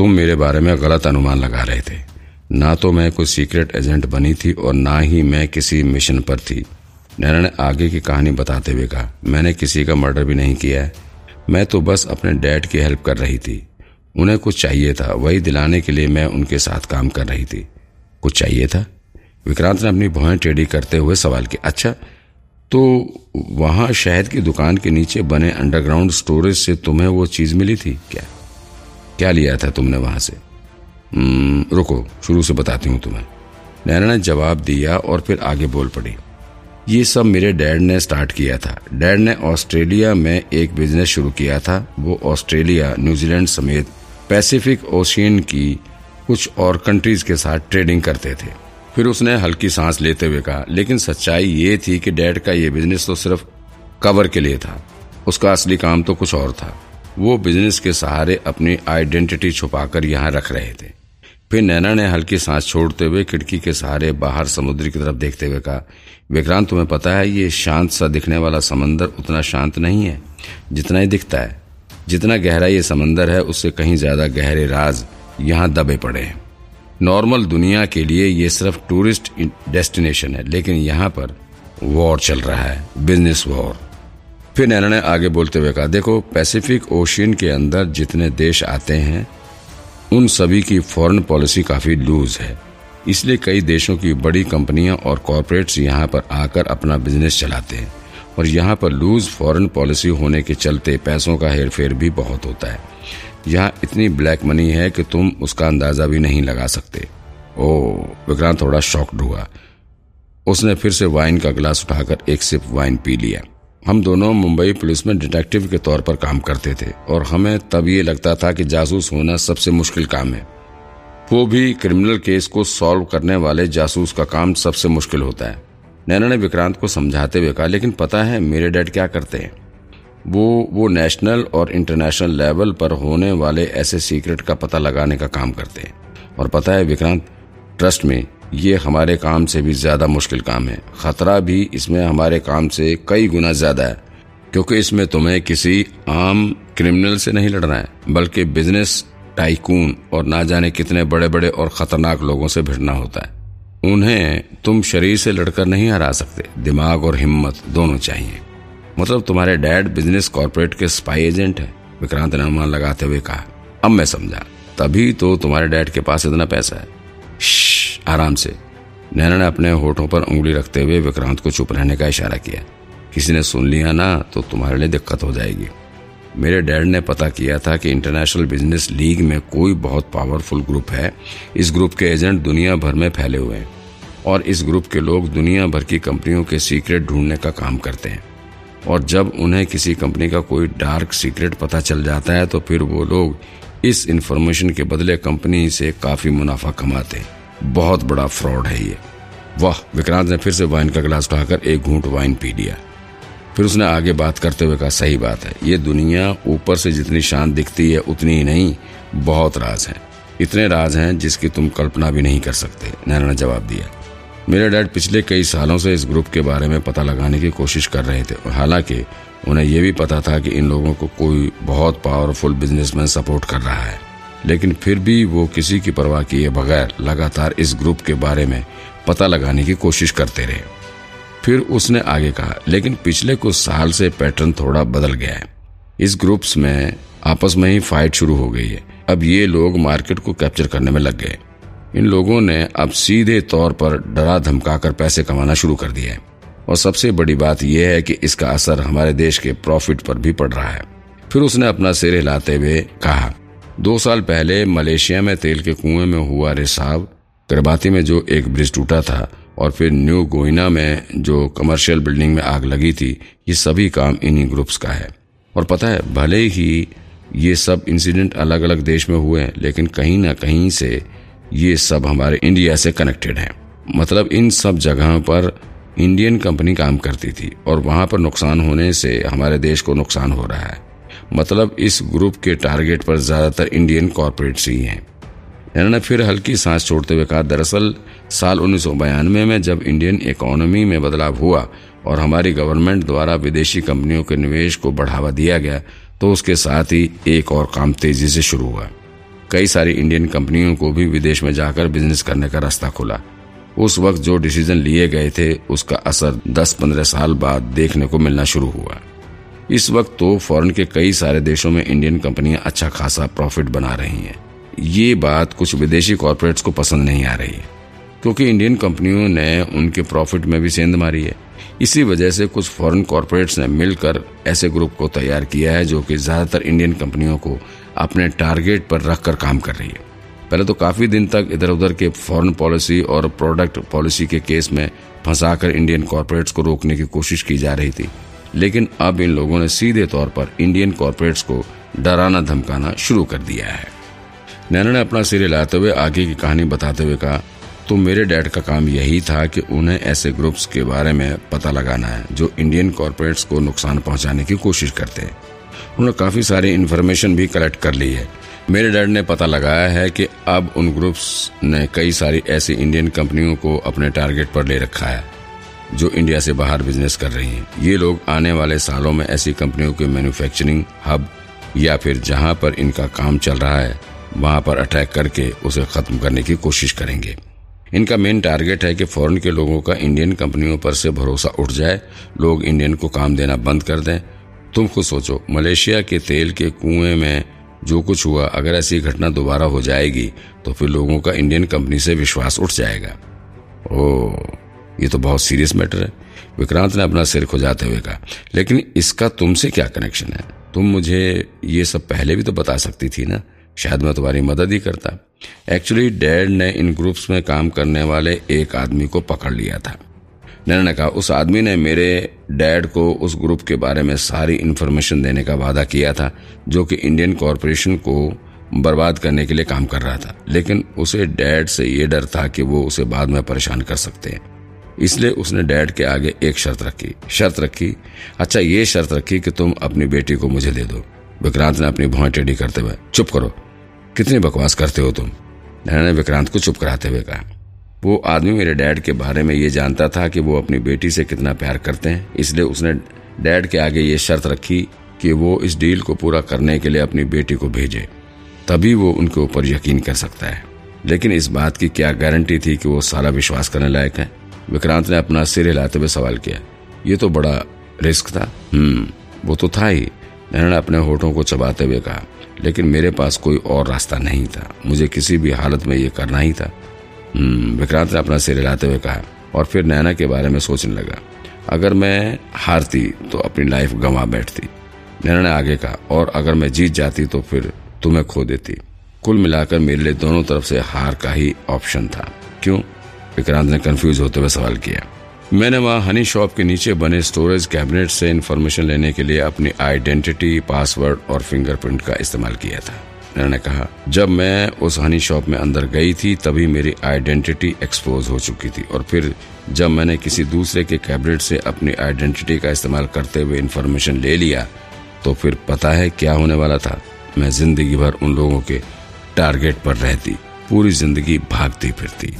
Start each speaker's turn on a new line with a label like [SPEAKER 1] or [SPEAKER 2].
[SPEAKER 1] तुम मेरे बारे में गलत अनुमान लगा रहे थे। ना तो मैं कोई सीक्रेट एजेंट बनी थी और ना ही मैं किसी मिशन पर थी। नैना ने आगे की कहानी बताते हुए कहा, मैंने किसी का मर्डर भी नहीं किया है। मैं तो बस अपने डैड की हेल्प कर रही थी। उन्हें कुछ चाहिए था, वही दिलाने के लिए मैं उनके साथ काम कर रही थी। कुछ चाहिए था? विक्रांत ने अपनी भौहें टेढ़ी करते हुए सवाल किया अच्छा तो वहाँ शहद की दुकान के नीचे बने अंडरग्राउंड स्टोरेज से तुम्हें वो चीज़ मिली थी क्या? क्या लिया था तुमने वहाँ से? हम्म, रुको शुरू से बताती हूँ तुम्हें। नैना ने जवाब दिया और फिर आगे बोल पड़ी। ये सब मेरे डैड ने स्टार्ट किया था। डैड ने ऑस्ट्रेलिया में एक बिज़नेस शुरू किया था। वो ऑस्ट्रेलिया न्यूजीलैंड समेत पैसिफिक ओशियन की कुछ और कंट्रीज़ के साथ ट्रेडिंग करते थे। फिर उसने हल्की सांस लेते हुए कहा लेकिन सच्चाई ये थी कि डैड का ये बिज़नेस तो सिर्फ़ कवर के लिए था। उसका असली काम तो कुछ और था। वो बिज़नेस के सहारे अपनी आइडेंटिटी छुपाकर यहाँ रख रहे थे। फिर नैना ने हल्की सांस छोड़ते हुए खिड़की के सहारे बाहर समुद्र की तरफ़ देखते हुए कहा, विक्रांत, तुम्हें पता है ये शांत सा दिखने वाला समंदर उतना शांत नहीं है, जितना ही दिखता है। जितना गहरा ये समंदर है, उससे कहीं ज़्यादा गहरे राज यहाँ दबे पड़े हैं। नॉर्मल दुनिया के लिए ये सिर्फ़ टूरिस्ट डेस्टिनेशन है, लेकिन यहाँ पर वॉर चल रहा है, बिज़नेस वॉर। फिर नैना ने आगे बोलते हुए कहा, देखो, पैसिफिक ओशियन के अंदर जितने देश आते हैं, उन सभी की फॉरेन पॉलिसी काफ़ी लूज है। इसलिए कई देशों की बड़ी कंपनियाँ और कॉरपोरेट्स यहाँ पर आकर अपना बिज़नेस चलाते हैं। और यहाँ पर लूज फॉरेन पॉलिसी होने के चलते पैसों का हेरफेर भी बहुत होता है। यहाँ इतनी ब्लैक मनी है कि तुम उसका अंदाज़ा भी नहीं लगा सकते। ओ, विक्रांत थोड़ा शॉक्ड हुआ। उसने फिर से वाइन का गिलास उठाकर एक सिप वाइन पी लिया। हम दोनों मुंबई पुलिस में डिटेक्टिव के तौर पर काम करते थे और हमें तब ये लगता था कि जासूस होना सबसे मुश्किल काम है। वो भी क्रिमिनल केस को सॉल्व करने वाले जासूस का काम सबसे मुश्किल होता है। नैना ने विक्रांत को समझाते हुए कहा, लेकिन पता है मेरे डैड क्या करते हैं? वो वो नेशनल और इंटरनेशनल लेवल पर होने वाले ऐसे सीक्रेट का पता लगाने का काम करते हैं। और पता है विक्रांत, ट्रस्ट में ये हमारे काम से भी ज़्यादा मुश्किल काम है। खतरा भी इसमें हमारे काम से कई गुना ज़्यादा है, क्योंकि इसमें तुम्हें किसी आम क्रिमिनल से नहीं लड़ना है, बल्कि बिज़नेस टाइकून और ना जाने कितने बड़े बड़े और खतरनाक लोगों से भिड़ना होता है। उन्हें तुम शरीर से लड़कर नहीं हरा सकते। दिमाग और हिम्मत दोनों चाहिए। मतलब तुम्हारे डैड बिज़नेस कॉरपोरेट के स्पाई एजेंट है, विक्रांत ने अनुमान लगाते हुए कहा। अब मैं समझा, तभी तो तुम्हारे डैड के पास इतना पैसा है। आराम से। नैना ने अपने होठों पर उंगली रखते हुए विक्रांत को चुप रहने का इशारा किया। किसी ने सुन लिया ना तो तुम्हारे लिए दिक्कत हो जाएगी। मेरे डैड ने पता किया था कि इंटरनेशनल बिज़नेस लीग में कोई बहुत पावरफुल ग्रुप है। इस ग्रुप के एजेंट दुनिया भर में फैले हुए हैं और इस ग्रुप के लोग दुनिया भर की कंपनियों के सीक्रेट ढूँढने का काम करते हैं। और जब उन्हें किसी कंपनी का कोई डार्क सीक्रेट पता चल जाता है तो फिर वो लोग इस इंफॉर्मेशन के बदले कंपनी से काफ़ी मुनाफा कमाते हैं। बहुत बड़ा फ्रॉड है ये। वाह, विक्रांत ने फिर से वाइन का गिलास उठाकर एक घूंट वाइन पी लिया। फिर उसने आगे बात करते हुए कहा, सही बात है, ये दुनिया ऊपर से जितनी शांत दिखती है, उतनी ही नहीं, बहुत राज है। इतने राज हैं जिसकी तुम कल्पना भी नहीं कर सकते, नैना ने जवाब दिया। मेरे डैड पिछले कई सालों से इस ग्रुप के बारे में पता लगाने की कोशिश कर रहे थे। हालाँकि, उन्हें यह भी पता था कि इन लोगों को कोई बहुत पावरफुल बिजनेसमैन सपोर्ट कर रहा है। लेकिन फिर भी वो किसी की परवाह किए बगैर लगातार इस ग्रुप के बारे में पता लगाने की कोशिश करते रहे। फिर उसने आगे कहा, लेकिन पिछले कुछ साल से पैटर्न थोड़ा बदल गया है। इस ग्रुप्स में आपस में ही फाइट शुरू हो गई है। अब ये लोग मार्केट को कैप्चर करने में लग गए। इन लोगों ने अब सीधे तौर पर डरा धमकाकर पैसे कमाना शुरू कर दिया है। और सबसे बड़ी बात यह है कि इसका असर हमारे देश के प्रॉफिट पर भी पड़ रहा है। फिर उसने अपना सिर हिलाते हुए कहा दो साल पहले मलेशिया में तेल के कुएँ में हुआ रिसाव करबाती में जो एक ब्रिज टूटा था और फिर न्यू गोइना में जो कमर्शियल बिल्डिंग में आग लगी थी, ये सभी काम इन्हीं ग्रुप्स का है। और पता है, भले ही ये सब इंसिडेंट अलग अलग देश में हुए हैं, लेकिन कहीं ना कहीं से ये सब हमारे इंडिया से कनेक्टेड है। मतलब इन सब जगहों पर इंडियन कंपनी काम करती थी और वहाँ पर नुकसान होने से हमारे देश को नुकसान हो रहा है। मतलब इस ग्रुप के टारगेट पर ज़्यादातर इंडियन कॉरपोरेट्स ही हैं। इन्होंने फिर हल्की सांस छोड़ते हुए कहा, दरअसल, साल उन्नीस में जब इंडियन इकोनॉमी में बदलाव हुआ और हमारी गवर्नमेंट द्वारा विदेशी कंपनियों के निवेश को बढ़ावा दिया गया तो उसके साथ ही एक और काम तेज़ी से शुरू हुआ। कई सारी इंडियन कंपनियों को भी विदेश में जाकर बिज़नेस करने का रास्ता खुला। उस वक्त जो डिसीज़न लिए गए थे, उसका असर 10-15 साल बाद देखने को मिलना शुरू हुआ। इस वक्त तो फॉरेन के कई सारे देशों में इंडियन कंपनियाँ अच्छा खासा प्रॉफिट बना रही हैं। ये बात कुछ विदेशी कॉरपोरेट्स को पसंद नहीं आ रही है, क्योंकि इंडियन कंपनियों ने उनके प्रॉफिट में भी सेंध मारी है। इसी वजह से कुछ फॉरेन कॉरपोरेट्स ने मिलकर ऐसे ग्रुप को तैयार किया है, जो कि ज़्यादातर इंडियन कंपनियों को अपने टारगेट पर रखकर काम कर रही है। पहले तो काफ़ी दिन तक इधर उधर के फॉरेन पॉलिसी और प्रोडक्ट पॉलिसी के केस में फंसाकर इंडियन कॉरपोरेट्स को रोकने की कोशिश की जा रही थी। लेकिन अब इन लोगों ने सीधे तौर पर इंडियन कॉरपोरेट्स को डराना धमकाना शुरू कर दिया है। नैना ने अपना सिर हिलाते हुए आगे की कहानी बताते हुए कहा तो मेरे डैड का काम यही था कि उन्हें ऐसे ग्रुप्स के बारे में पता लगाना है जो इंडियन कॉरपोरेट्स को नुकसान पहुँचाने की कोशिश करते हैं। उन्होंने काफ़ी सारी इन्फॉर्मेशन भी कलेक्ट कर ली है। मेरे डैड ने पता लगाया है कि अब उन ग्रुप्स ने कई सारी ऐसी इंडियन कंपनियों को अपने टारगेट पर ले रखा है। जो इंडिया से बाहर बिज़नेस कर रही हैं। ये लोग आने वाले सालों में ऐसी कंपनियों के मैन्युफैक्चरिंग हब या फिर जहाँ पर इनका काम चल रहा है, वहाँ पर अटैक करके उसे खत्म करने की कोशिश करेंगे। इनका मेन टारगेट है कि फॉरेन के लोगों का इंडियन कंपनियों पर से भरोसा उठ जाए। लोग इंडियन को काम देना बंद कर दें। तुम खुद सोचो, मलेशिया के तेल के कुएँ में जो कुछ हुआ, अगर ऐसी घटना दोबारा हो जाएगी तो फिर लोगों का इंडियन कंपनी से विश्वास उठ जाएगा। ओ ये तो बहुत सीरियस मैटर है। विक्रांत ने अपना सिर खुजाते हुए कहा, लेकिन इसका तुमसे क्या कनेक्शन है? तुम मुझे ये सब पहले भी तो बता सकती थी ना? शायद मैं तुम्हारी मदद ही करता। एक्चुअली डैड ने इन ग्रुप्स में काम करने वाले एक आदमी को पकड़ लिया था। नैना ने कहा, उस आदमी ने मेरे डैड को उस ग्रुप के बारे में सारी इन्फॉर्मेशन देने का वादा किया था, जो कि इंडियन कॉरपोरेशन को बर्बाद करने के लिए काम कर रहा था। लेकिन उसे डैड से ये डर था कि वो उसे बाद में परेशान कर सकते हैं। इसलिए उसने डैड के आगे एक शर्त रखी शर्त रखी अच्छा ये शर्त रखी कि तुम अपनी बेटी को मुझे दे दो। विक्रांत ने अपनी भौं टेढ़ी करते हुए, चुप करो, कितनी बकवास करते हो तुम? नैना ने विक्रांत को चुप कराते हुए कहा। वो आदमी मेरे डैड के बारे में ये जानता था कि वो अपनी बेटी से कितना प्यार करते हैं, इसलिए उसने डैड के आगे ये शर्त रखी कि वो इस डील को पूरा करने के लिए अपनी बेटी को भेजे। तभी वो उनके ऊपर यकीन कर सकता है। लेकिन इस बात की क्या गारंटी थी कि वो सारा विश्वास करने लायक है? विक्रांत ने अपना सिर हिलाते हुए सवाल किया ये तो बड़ा रिस्क था? हम्म वो तो था ही नैना ने अपने होठों को चबाते हुए कहा लेकिन मेरे पास कोई और रास्ता नहीं था मुझे किसी भी हालत में ये करना ही था। हम्म, विक्रांत ने अपना सिर हिलाते हुए कहा और फिर नैना के बारे में सोचने लगा अगर मैं हारती तो अपनी लाइफ गंवा बैठती। नैना ने आगे कहा और अगर मैं जीत जाती तो फिर तुम्हें खो देती। कुल मिलाकर मेरे लिए दोनों तरफ़ से हार का ही ऑप्शन था। क्यों? विक्रांत ने कंफ्यूज होते हुए सवाल किया। मैंने वहाँ हनी शॉप के नीचे बने स्टोरेज कैबिनेट से इन्फॉर्मेशन लेने के लिए अपनी आइडेंटिटी पासवर्ड और फिंगरप्रिंट का इस्तेमाल किया था। मैंने कहा, जब मैं उस हनी शॉप में अंदर गई थी, तभी मेरी आइडेंटिटी एक्सपोज हो चुकी थी और फिर जब मैंने किसी दूसरे के कैबिनेट से अपनी आइडेंटिटी का इस्तेमाल करते हुए इन्फॉर्मेशन ले लिया तो फिर पता है क्या होने वाला था। मैं ज़िंदगी भर उन लोगों के टारगेट पर रहती, पूरी ज़िंदगी भागती फिरती।